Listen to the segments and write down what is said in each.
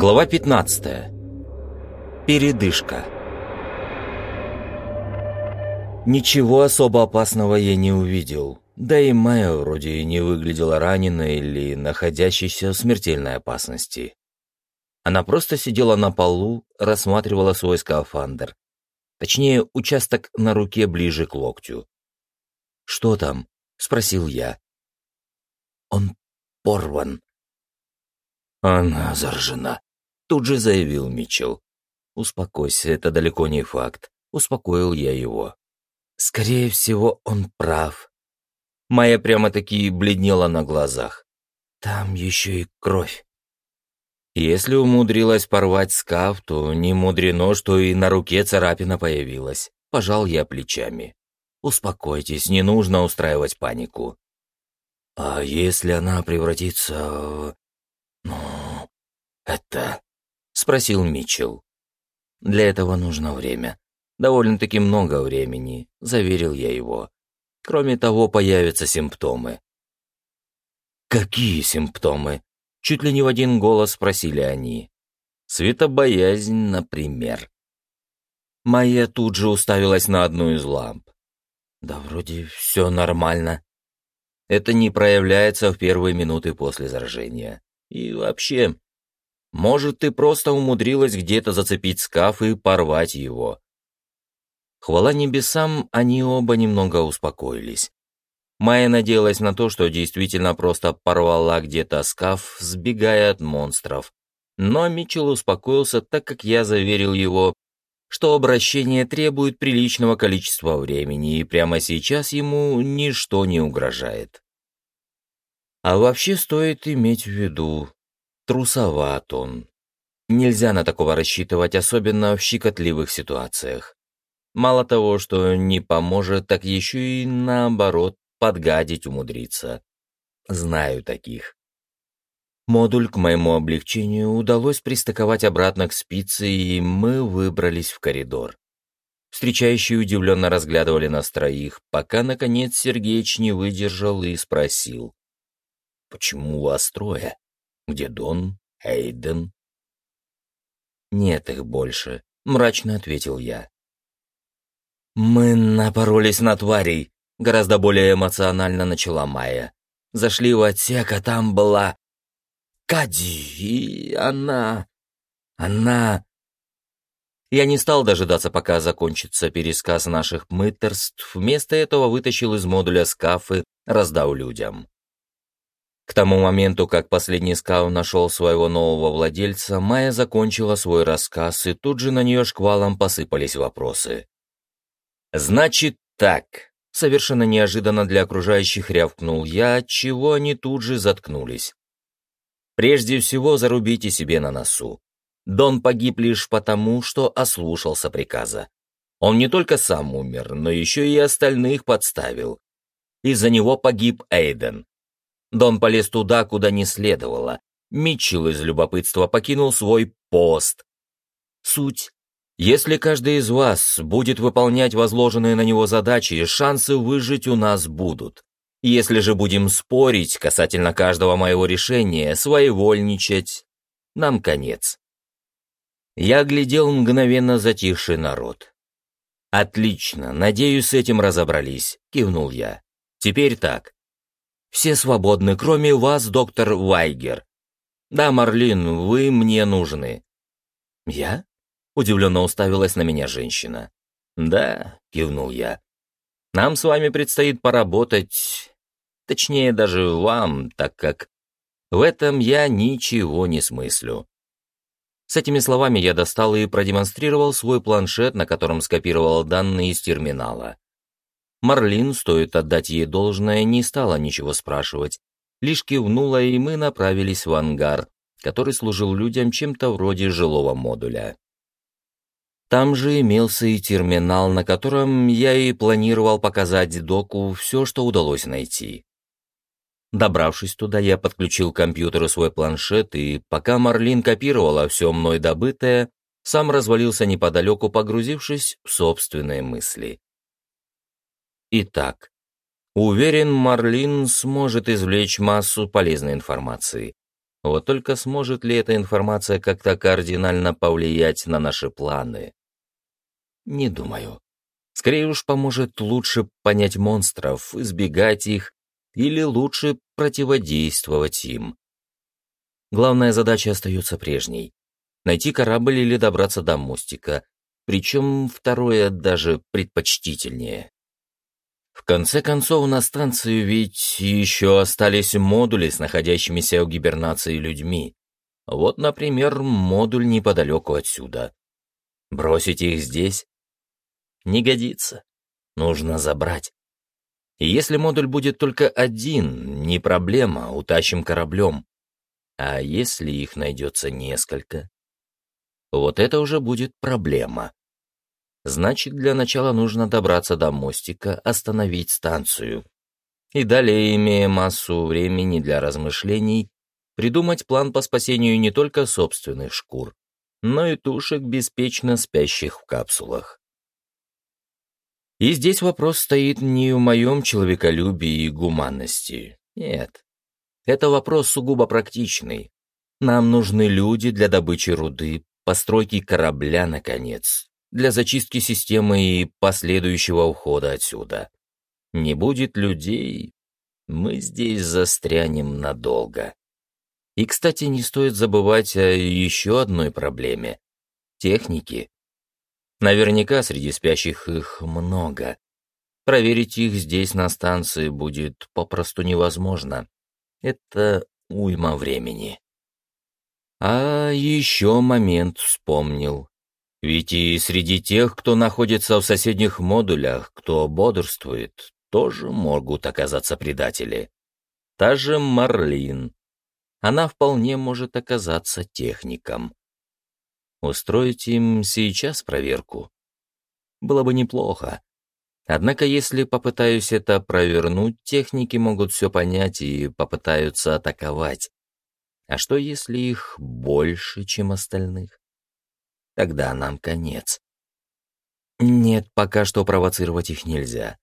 Глава 15. Передышка. Ничего особо опасного я не увидел, да и Майя вроде не выглядела раненой или находящейся в смертельной опасности. Она просто сидела на полу, рассматривала свой скафандр, точнее, участок на руке ближе к локтю. «Что там?» — спросил я. «Он порван», «Она заражена», — тут же заявил Митчелл. «Успокойся, это далеко не факт», — успокоил я его. «Скорее всего, он прав». Майя прямо-таки бледнела на глазах. «Там еще и кровь». Если умудрилась порвать скаф, то не мудрено, что и на руке царапина появилась. Пожал я плечами. Успокойтесь, не нужно устраивать панику. А если она превратится в... «Ну, это...» — спросил Митчелл. «Для этого нужно время. Довольно-таки много времени», — заверил я его. «Кроме того, появятся симптомы». «Какие симптомы?» — чуть ли не в один голос спросили они. «Светобоязнь, например». Майя тут же уставилась на одну из ламп. «Да вроде все нормально». Это не проявляется в первые минуты после заражения. И вообще, может, ты просто умудрилась где-то зацепить скаф и порвать его. Хвала небесам, они оба немного успокоились. Майя надеялась на то, что действительно просто порвала где-то скаф, сбегая от монстров. Но Митчелл успокоился, так как я заверил его, что обращение требует приличного количества времени, и прямо сейчас ему ничто не угрожает. А вообще стоит иметь в виду, трусоват он. Нельзя на такого рассчитывать, особенно в щекотливых ситуациях. Мало того, что не поможет, так еще и наоборот подгадить умудриться. Знаю таких. Модуль к моему облегчению удалось пристыковать обратно к спице, и мы выбрались в коридор. Встречающие удивленно разглядывали нас троих, пока, наконец, Сергеич не выдержал и спросил. Почему у вас трое? Где Дон, Эйден?» «Нет их больше», — мрачно ответил я. «Мы напоролись на тварей», — гораздо более эмоционально начала Майя. «Зашли в отсек, а там была... Кади, и она... Она...» Я не стал дожидаться, пока закончится пересказ наших мыторств, вместо этого вытащил из модуля скафы, раздал людям. К тому моменту, как последний скау нашел своего нового владельца, Майя закончила свой рассказ, и тут же на нее шквалом посыпались вопросы. «Значит так», — совершенно неожиданно для окружающих рявкнул я, чего они тут же заткнулись. «Прежде всего зарубите себе на носу. Дон погиб лишь потому, что ослушался приказа. Он не только сам умер, но еще и остальных подставил. Из-за него погиб Эйден, Дон полез туда, куда не следовало. Митчелл из любопытства покинул свой пост. Суть. Если каждый из вас будет выполнять возложенные на него задачи, шансы выжить у нас будут. Если же будем спорить касательно каждого моего решения, своевольничать, нам конец. Я глядел мгновенно затихший народ. «Отлично, надеюсь, с этим разобрались», — кивнул я. «Теперь так. Все свободны, кроме вас, доктор Вайгер. Да, Марлин, вы мне нужны». «Я?» — удивленно уставилась на меня женщина. «Да», — кивнул я. «Нам с вами предстоит поработать, точнее даже вам, так как в этом я ничего не смыслю». С этими словами я достал и продемонстрировал свой планшет, на котором скопировал данные из терминала. Марлин, стоит отдать ей должное, не стала ничего спрашивать, лишь кивнула, и мы направились в ангар, который служил людям чем-то вроде жилого модуля. Там же имелся и терминал, на котором я и планировал показать доку все, что удалось найти. Добравшись туда, я подключил к компьютеру свой планшет, и пока Марлин копировала все мной добытое, сам развалился неподалеку, погрузившись в собственные мысли. Итак, уверен, Марлин сможет извлечь массу полезной информации. Вот только сможет ли эта информация как-то кардинально повлиять на наши планы? Не думаю. Скорее уж поможет лучше понять монстров, избегать их или лучше противодействовать им. Главная задача остается прежней — найти корабль или добраться до мостика, причем второе даже предпочтительнее. В конце концов, на станции ведь еще остались модули с находящимися в гибернации людьми. Вот, например, модуль неподалеку отсюда. Бросить их здесь? Не годится. Нужно забрать. И если модуль будет только один, не проблема, утащим кораблем. А если их найдется несколько? Вот это уже будет проблема. Значит, для начала нужно добраться до мостика, остановить станцию. И далее, имея массу времени для размышлений, придумать план по спасению не только собственных шкур, но и тушек, беспечно спящих в капсулах. И здесь вопрос стоит не в моем человеколюбии и гуманности. Нет. Это вопрос сугубо практичный. Нам нужны люди для добычи руды, постройки корабля, наконец для зачистки системы и последующего ухода отсюда. Не будет людей, мы здесь застрянем надолго. И, кстати, не стоит забывать о еще одной проблеме — техники. Наверняка среди спящих их много. Проверить их здесь, на станции, будет попросту невозможно. Это уйма времени. А еще момент вспомнил. Ведь и среди тех, кто находится в соседних модулях, кто бодрствует, тоже могут оказаться предатели. Та же Марлин. Она вполне может оказаться техником. Устроить им сейчас проверку? Было бы неплохо. Однако, если попытаюсь это провернуть, техники могут все понять и попытаются атаковать. А что, если их больше, чем остальных? Тогда нам конец. Нет, пока что провоцировать их нельзя.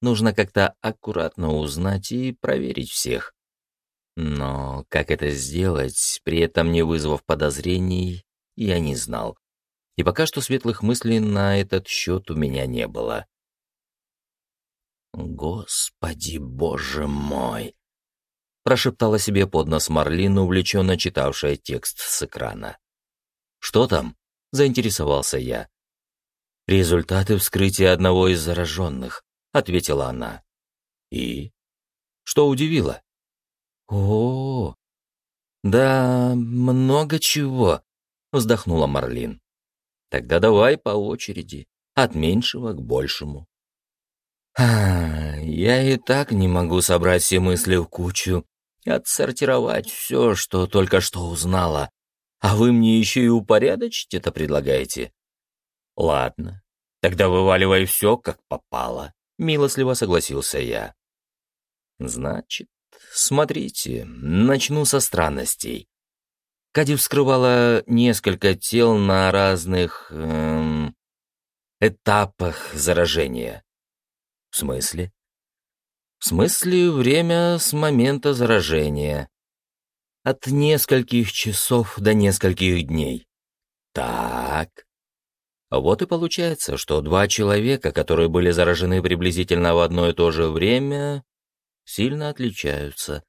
Нужно как-то аккуратно узнать и проверить всех. Но как это сделать, при этом не вызвав подозрений, я не знал. И пока что светлых мыслей на этот счет у меня не было. «Господи, боже мой!» прошептала себе под нос Марлин, увлеченно читавшая текст с экрана. «Что там?» Заинтересовался я. «Результаты вскрытия одного из зараженных», — ответила она. «И?» «Что удивило?» «О, да, много чего», — вздохнула Марлин. «Тогда давай по очереди, от меньшего к большему». «А, я и так не могу собрать все мысли в кучу, отсортировать все, что только что узнала. А вы мне еще и упорядочить это предлагаете? Ладно, тогда вываливай все, как попало. Милостливо согласился я. Значит, смотрите, начну со странностей. Кади вскрывала несколько тел на разных эм, этапах заражения. В смысле? В смысле, время с момента заражения от нескольких часов до нескольких дней. Так. Вот и получается, что два человека, которые были заражены приблизительно в одно и то же время, сильно отличаются.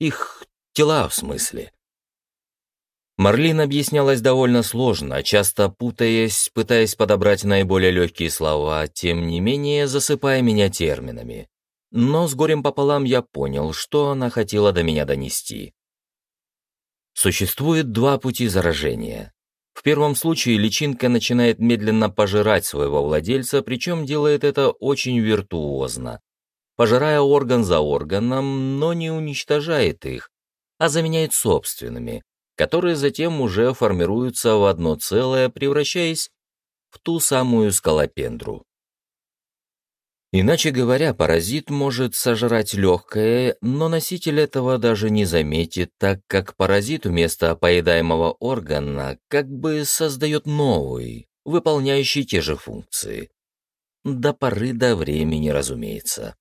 Их тела, в смысле. Марлин объяснялась довольно сложно, часто путаясь, пытаясь подобрать наиболее легкие слова, тем не менее засыпая меня терминами. Но с горем пополам я понял, что она хотела до меня донести. Существует два пути заражения. В первом случае личинка начинает медленно пожирать своего владельца, причем делает это очень виртуозно, пожирая орган за органом, но не уничтожает их, а заменяет собственными, которые затем уже формируются в одно целое, превращаясь в ту самую скалопендру. Иначе говоря, паразит может сожрать легкое, но носитель этого даже не заметит, так как паразит вместо поедаемого органа как бы создает новый, выполняющий те же функции. До поры до времени, разумеется.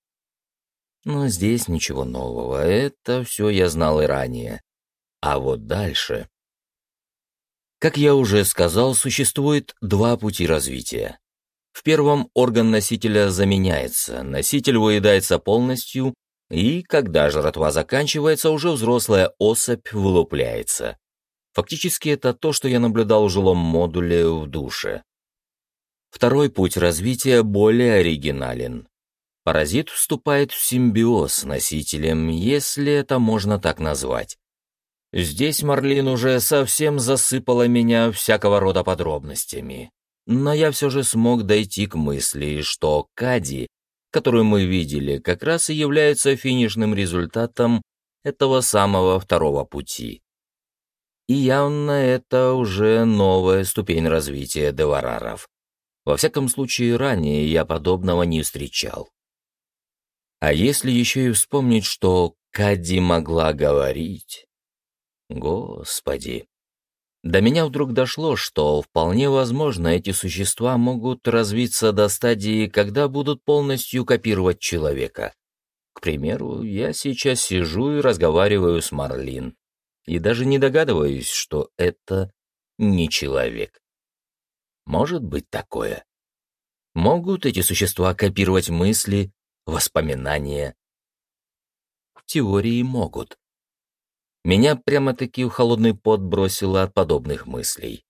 Но здесь ничего нового, это все я знал и ранее. А вот дальше... Как я уже сказал, существует два пути развития. В первом орган носителя заменяется, носитель выедается полностью, и, когда жратва заканчивается, уже взрослая особь вылупляется. Фактически это то, что я наблюдал в жилом модуле в душе. Второй путь развития более оригинален. Паразит вступает в симбиоз с носителем, если это можно так назвать. Здесь Марлин уже совсем засыпала меня всякого рода подробностями. Но я все же смог дойти к мысли, что Кади, которую мы видели, как раз и является финишным результатом этого самого второго пути. И явно это уже новая ступень развития девараров. Во всяком случае, ранее я подобного не встречал. А если еще и вспомнить, что Кади могла говорить, Господи. До меня вдруг дошло, что вполне возможно эти существа могут развиться до стадии, когда будут полностью копировать человека. К примеру, я сейчас сижу и разговариваю с Марлин, и даже не догадываюсь, что это не человек. Может быть такое. Могут эти существа копировать мысли, воспоминания? В теории могут. Меня прямо-таки в холодный пот бросило от подобных мыслей.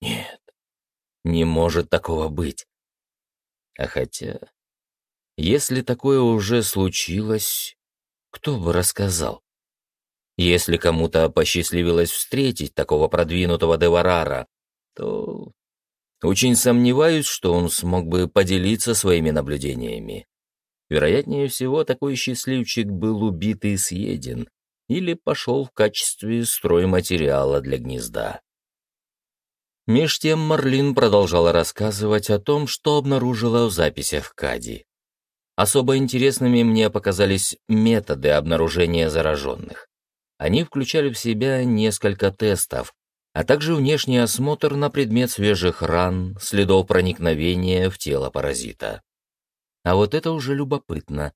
Нет, не может такого быть. А хотя, если такое уже случилось, кто бы рассказал? Если кому-то посчастливилось встретить такого продвинутого Деварара, то очень сомневаюсь, что он смог бы поделиться своими наблюдениями. Вероятнее всего, такой счастливчик был убит и съеден, или пошел в качестве стройматериала для гнезда. Меж тем Марлин продолжала рассказывать о том, что обнаружила в записях Кади. Особо интересными мне показались методы обнаружения зараженных. Они включали в себя несколько тестов, а также внешний осмотр на предмет свежих ран, следов проникновения в тело паразита. А вот это уже любопытно.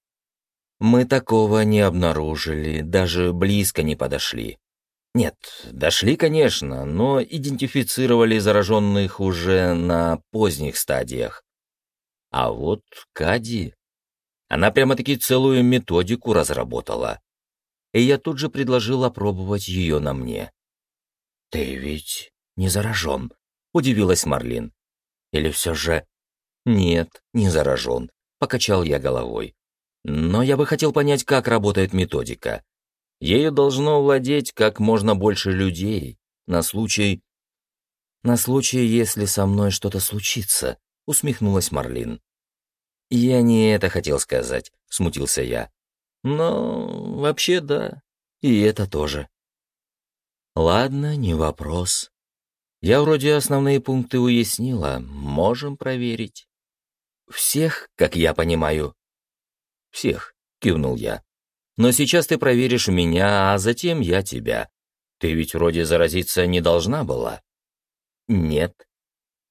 Мы такого не обнаружили, даже близко не подошли. Нет, дошли, конечно, но идентифицировали зараженных уже на поздних стадиях. А вот Кади... Она прямо-таки целую методику разработала. И я тут же предложил опробовать ее на мне. «Ты ведь не заражен», — удивилась Марлин. «Или все же...» «Нет, не заражен», — покачал я головой. Но я бы хотел понять, как работает методика. Ею должно владеть как можно больше людей на случай... На случай, если со мной что-то случится, усмехнулась Марлин. Я не это хотел сказать, смутился я. Но вообще да, и это тоже. Ладно, не вопрос. Я вроде основные пункты уяснила, можем проверить. Всех, как я понимаю, «Всех», — кивнул я. «Но сейчас ты проверишь меня, а затем я тебя. Ты ведь вроде заразиться не должна была». «Нет».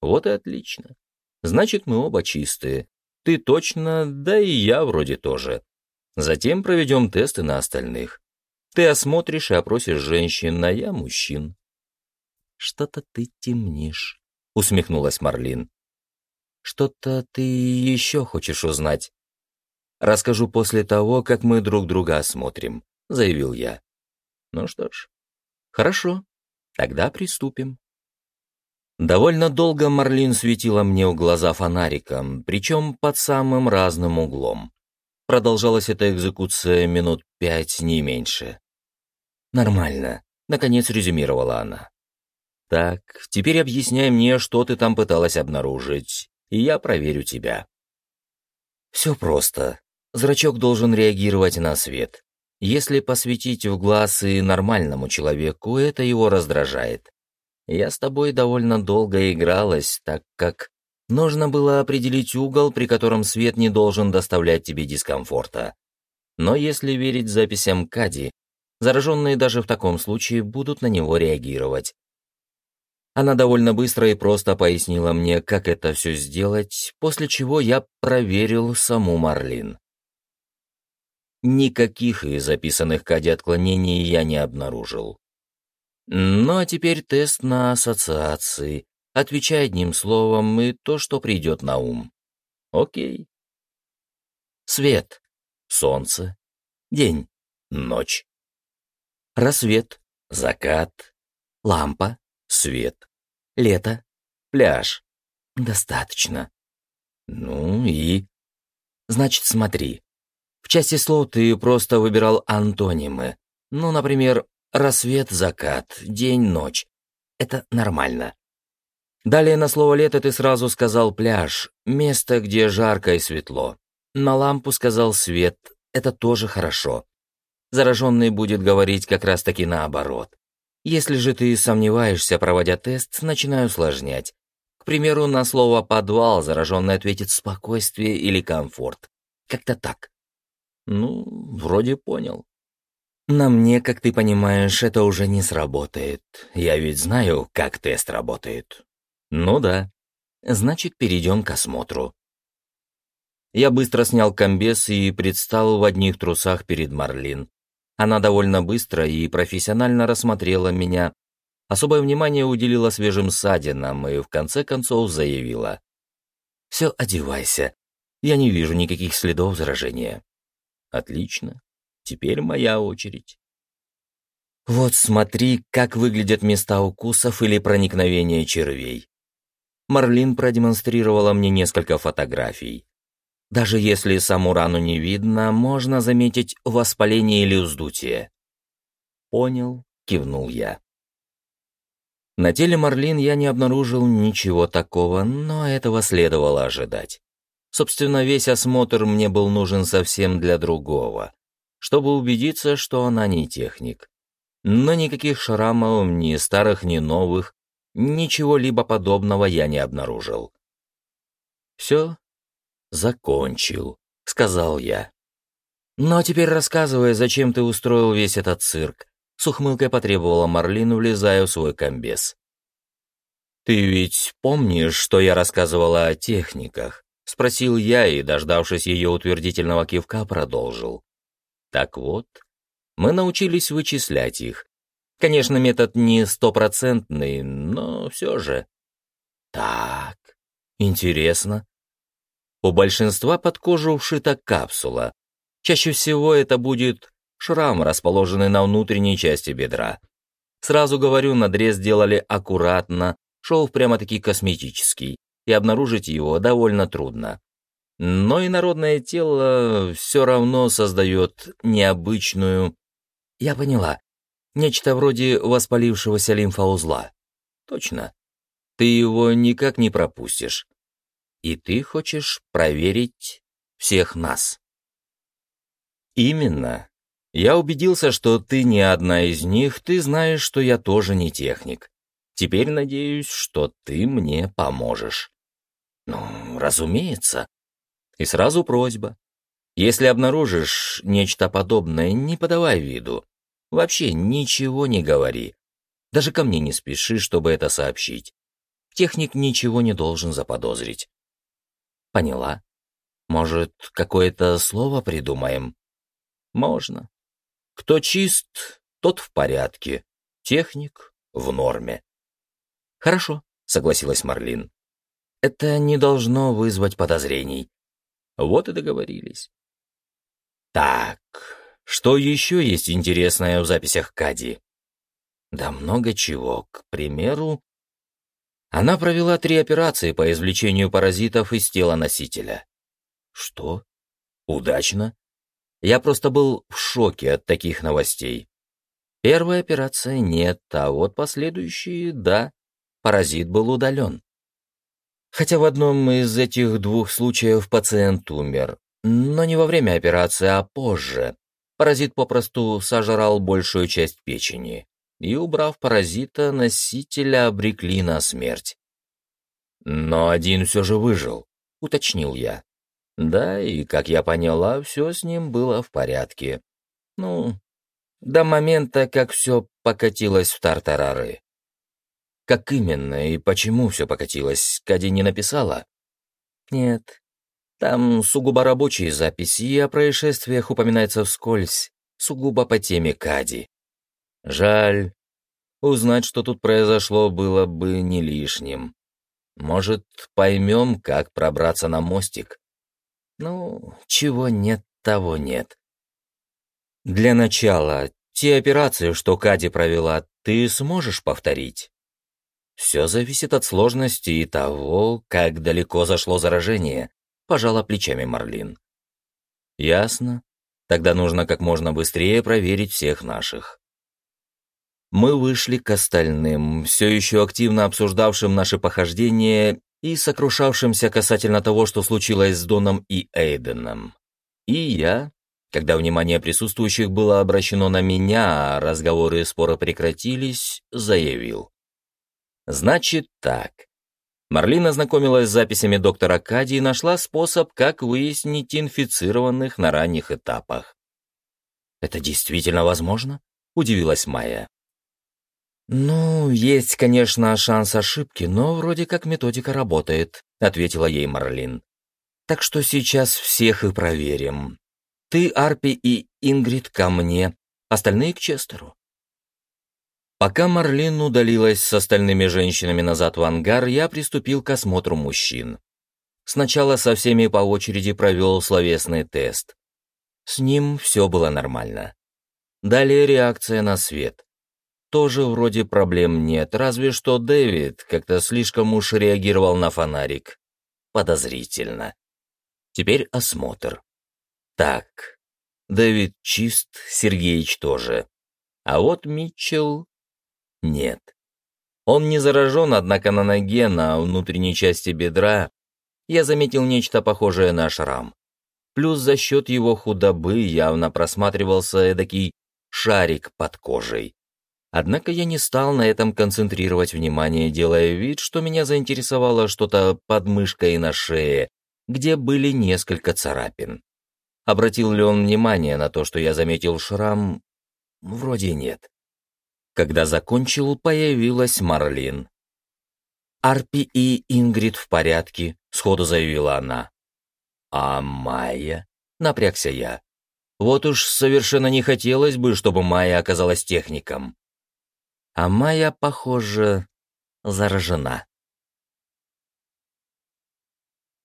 «Вот и отлично. Значит, мы оба чистые. Ты точно, да и я вроде тоже. Затем проведем тесты на остальных. Ты осмотришь и опросишь женщин, а я мужчин». «Что-то ты темнишь», — усмехнулась Марлин. «Что-то ты еще хочешь узнать?» Расскажу после того, как мы друг друга осмотрим», — заявил я. «Ну что ж, хорошо, тогда приступим». Довольно долго Марлин светила мне в глаза фонариком, причем под самым разным углом. Продолжалась эта экзекуция минут пять, не меньше. «Нормально», — наконец резюмировала она. «Так, теперь объясняй мне, что ты там пыталась обнаружить, и я проверю тебя». «Все просто», Зрачок должен реагировать на свет. Если посветить в глаз и нормальному человеку, это его раздражает. Я с тобой довольно долго игралась, так как нужно было определить угол, при котором свет не должен доставлять тебе дискомфорта. Но если верить записям Кади, зараженные даже в таком случае будут на него реагировать. Она довольно быстро и просто пояснила мне, как это все сделать, после чего я проверил саму Марлин. Никаких из записанных Кади отклонений я не обнаружил. Ну а теперь тест на ассоциации. Отвечай одним словом и то, что придет на ум. Окей. Свет. Солнце. День. Ночь. Рассвет. Закат. Лампа. Свет. Лето. Пляж. Достаточно. Ну и... Значит, смотри. В части слов ты просто выбирал антонимы. Ну, например, рассвет, закат, день, ночь. Это нормально. Далее на слово «лето» ты сразу сказал «пляж», место, где жарко и светло. На лампу сказал «свет», это тоже хорошо. Зараженный будет говорить как раз-таки наоборот. Если же ты сомневаешься, проводя тест, начинаю усложнять. К примеру, на слово «подвал» зараженный ответит «спокойствие» или «комфорт». Как-то так. Ну, вроде понял. На мне, как ты понимаешь, это уже не сработает. Я ведь знаю, как тест работает. Ну да. Значит, перейдем к осмотру. Я быстро снял комбез и предстал в одних трусах перед Марлин. Она довольно быстро и профессионально рассмотрела меня, особое внимание уделила свежим ссадинам и в конце концов заявила. «Все, одевайся. Я не вижу никаких следов заражения». «Отлично. Теперь моя очередь». Вот смотри, как выглядят места укусов или проникновения червей. Марлин продемонстрировала мне несколько фотографий. Даже если саму рану не видно, можно заметить воспаление или вздутие. «Понял», — кивнул я. На теле Марлин я не обнаружил ничего такого, но этого следовало ожидать. Собственно, весь осмотр мне был нужен совсем для другого, чтобы убедиться, что она не техник. Но никаких шрамов, ни старых, ни новых, Ничего либо подобного я не обнаружил. «Все, закончил», — сказал я. «Ну а теперь рассказывай, зачем ты устроил весь этот цирк?» С ухмылкой потребовала Марлин, влезая в свой комбез. «Ты ведь помнишь, что я рассказывала о техниках?» — спросил я и, дождавшись ее утвердительного кивка, продолжил. «Так вот, мы научились вычислять их, Конечно, метод не стопроцентный, но все же. Так, интересно. У большинства под кожу вшита капсула. Чаще всего это будет шрам, расположенный на внутренней части бедра. Сразу говорю, надрез делали аккуратно, шел прямо-таки косметический, и обнаружить его довольно трудно. Но и народное тело все равно создает необычную... Я поняла, Нечто вроде воспалившегося лимфоузла. Точно. Ты его никак не пропустишь. И ты хочешь проверить всех нас. Именно. Я убедился, что ты не одна из них, ты знаешь, что я тоже не техник. Теперь надеюсь, что ты мне поможешь. Ну, разумеется. И сразу просьба. Если обнаружишь нечто подобное, не подавай виду. Вообще ничего не говори. Даже ко мне не спеши, чтобы это сообщить. Техник ничего не должен заподозрить. Поняла? Может, какое-то слово придумаем? Можно. Кто чист, тот в порядке. Техник в норме. Хорошо, согласилась Марлин. Это не должно вызвать подозрений. Вот и договорились. Так, что еще есть интересное в записях Кади? Да много чего. К примеру, она провела три операции по извлечению паразитов из тела носителя. Что? Удачно? Я просто был в шоке от таких новостей. Первая операция нет, а вот последующие — да. Паразит был удален. Хотя в одном из этих двух случаев пациент умер, но не во время операции, а позже. Паразит попросту сожрал большую часть печени, и, убрав паразита, носителя обрекли на смерть. «Но один все же выжил», — уточнил я. Да, и, как я поняла, все с ним было в порядке. Ну, до момента, как все покатилось в тартарары. Как именно и почему все покатилось, Кади не написала? Нет, там сугубо рабочие записи, и о происшествиях упоминается вскользь, сугубо по теме Кади. Жаль. Узнать, что тут произошло, было бы не лишним. Может, поймем, как пробраться на мостик? Ну, чего нет, того нет. Для начала, те операции, что Кади провела, ты сможешь повторить? Все зависит от сложности и того, как далеко зашло заражение, пожала плечами Марлин. Ясно. Тогда нужно как можно быстрее проверить всех наших. Мы вышли к остальным, все еще активно обсуждавшим наши похождения и сокрушавшимся касательно того, что случилось с Доном и Эйденом. И я, когда внимание присутствующих было обращено на меня, а разговоры и споры прекратились, заявил. «Значит так. Марлин ознакомилась с записями доктора Кади и нашла способ, как выяснить инфицированных на ранних этапах. «Это действительно возможно?» — удивилась Майя. «Ну, есть, конечно, шанс ошибки, но вроде как методика работает», — ответила ей Марлин. «Так что сейчас всех и проверим. Ты, Арпи и Ингрид ко мне, остальные к Честеру. Пока Марлин удалилась с остальными женщинами назад в ангар, я приступил к осмотру мужчин. Сначала со всеми по очереди провел словесный тест. С ним все было нормально. Далее реакция на свет. Тоже вроде проблем нет, разве что Дэвид как-то слишком уж реагировал на фонарик. Подозрительно. Теперь осмотр. Так, Дэвид чист, Сергеич тоже. А вот Митчелл нет. Он не заражен, однако на ноге, на внутренней части бедра, я заметил нечто похожее на шрам. Плюс за счет его худобы явно просматривался эдакий шарик под кожей. Однако я не стал на этом концентрировать внимание, делая вид, что меня заинтересовало что-то под мышкой и на шее, где были несколько царапин. Обратил ли он внимание на то, что я заметил шрам? Вроде нет. Когда закончил, появилась Марлин. «Арпи и Ингрид в порядке», — сходу заявила она. «А Майя?» — напрягся я. «Вот уж совершенно не хотелось бы, чтобы Майя оказалась техником». А Майя, похоже, заражена.